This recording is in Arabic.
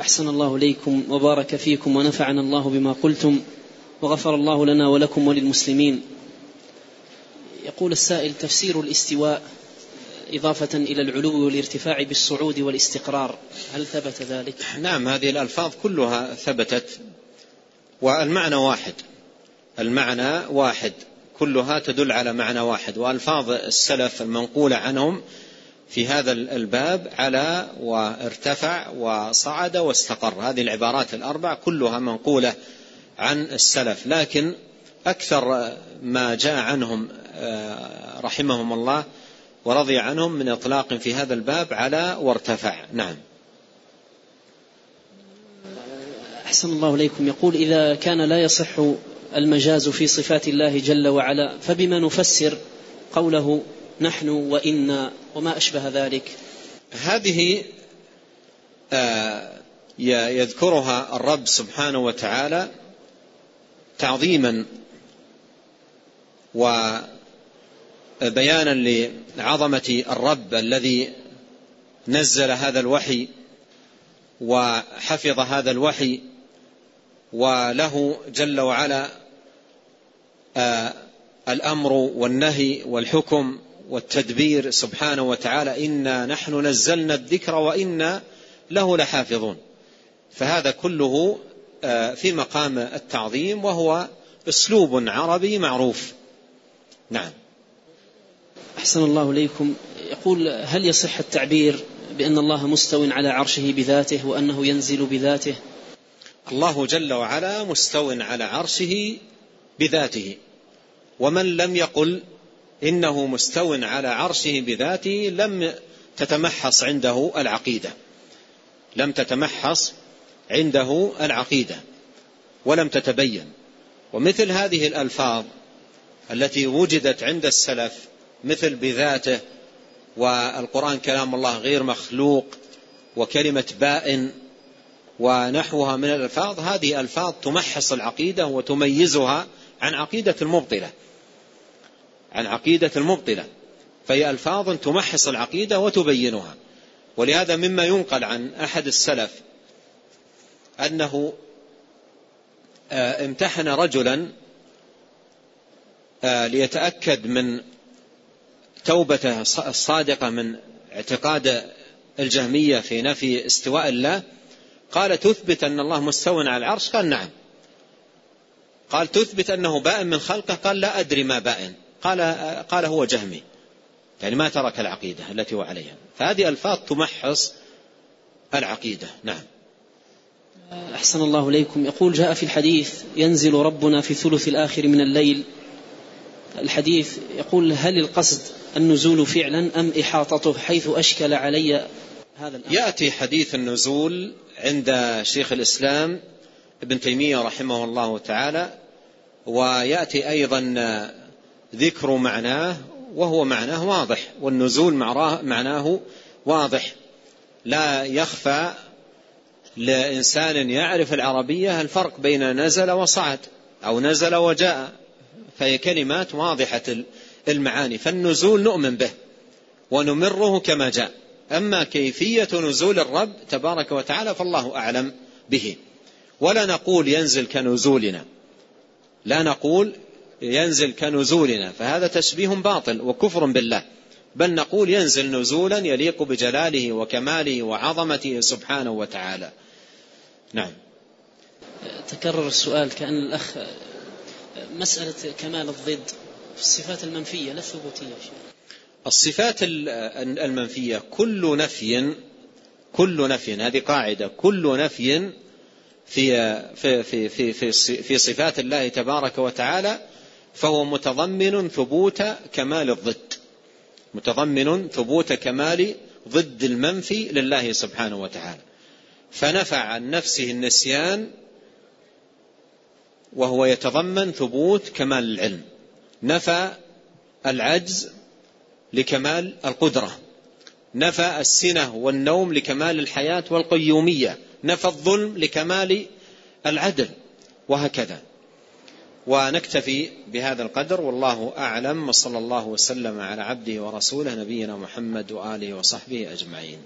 أحسن الله إليكم وبارك فيكم ونفعنا الله بما قلتم وغفر الله لنا ولكم وللمسلمين يقول السائل تفسير الاستواء إضافة إلى العلو والارتفاع بالصعود والاستقرار هل ثبت ذلك؟ نعم هذه الألفاظ كلها ثبتت والمعنى واحد المعنى واحد كلها تدل على معنى واحد وألفاظ السلف المنقولة عنهم في هذا الباب على وارتفع وصعد واستقر. هذه العبارات الأربع كلها منقولة عن السلف لكن أكثر ما جاء عنهم آه، رحمهم الله ورضي عنهم من إطلاق في هذا الباب على وارتفع. نعم. أحسن الله إليكم. يقول إذا كان لا يصح المجاز في صفات الله جل وعلا فبما نفسر قوله نحن وإنا وما أشبه ذلك. هذه آه، يذكرها الرب سبحانه وتعالى تعظيما وبيانا لعظمة الرب الذي نزل هذا الوحي وحفظ هذا الوحي وله جل وعلا آه، الأمر والنهي والحكم والتدبير سبحانه وتعالى إنا نحن نزلنا الذكر وإنا له لحافظون. فهذا كله آه، في مقام التعظيم وهو أسلوب عربي معروف. نعم. أحسن الله إليكم. يقول هل يصح التعبير بأن الله مستو على عرشه بذاته وأنه ينزل بذاته؟ الله جل وعلا مستو على عرشه بذاته. ومن لم يقل إنه مستو على عرشه بذاته لم تتمحص عنده العقيدة. لم تتمحص عنده العقيدة. ولم تتبين. ومثل هذه الألفاظ التي وجدت عند السلف مثل بذاته والقرآن كلام الله غير مخلوق وكلمة بائن ونحوها من الألفاظ هذه ألفاظ تمحص العقيدة وتميزها عن عقيدة المبطلة. عن عقيدة المبطلة فهي ألفاظ تمحص العقيدة وتبينها. ولهذا مما ينقل عن أحد السلف أنه آه، امتحن رجلا آه، ليتأكد من توبته الصادقة من اعتقاد الجهمية في نفي استواء الله. قال تثبت أن الله مستوى على العرش؟ قال نعم. قال تثبت أنه بائن من خلقه؟ قال لا أدري ما بائن قال, قال هو جهمي. يعني ما ترك العقيدة التي هو عليها. فهذه ألفاظ تمحص العقيدة. نعم. أحسن الله إليكم. يقول جاء في الحديث ينزل ربنا في ثلث الآخر من الليل. الحديث يقول هل القصد النزول فعلا أم إحاطته؟ حيث أشكل علي هذا الأمر. يأتي حديث النزول عند شيخ الإسلام ابن تيمية رحمه الله تعالى ويأتي أيضا ذكر معناه وهو معناه واضح والنزول معناه واضح. لا يخفى لإنسان يعرف العربية الفرق بين نزل وصعد أو نزل وجاء فهي كلمات واضحة المعاني فالنزول نؤمن به ونمره كما جاء. أما كيفية نزول الرب تبارك وتعالى فالله أعلم به. ولا نقول ينزل كنزولنا. لا نقول ينزل كنزولنا فهذا تشبيه باطل وكفر بالله. بل نقول ينزل نزولا يليق بجلاله وكماله وعظمته سبحانه وتعالى. نعم. تكرر السؤال كأن الأخ مسألة كمال الضد في الصفات المنفية لا الثبوتية الصفات المنفية كل نفي كل نفي هذه قاعدة كل نفي في في في في في, في صفات الله تبارك وتعالى فهو متضمن ثبوت كمال الضد. متضمن ثبوت كمال ضد المنفي لله سبحانه وتعالى. فنفع عن نفسه النسيان وهو يتضمن ثبوت كمال العلم. نفى العجز لكمال القدرة. نفى السنة والنوم لكمال الحياة والقيومية. نفى الظلم لكمال العدل. وهكذا. ونكتفي بهذا القدر. والله أعلم وصلى الله وسلم على عبده ورسوله نبينا محمد وآله وصحبه أجمعين.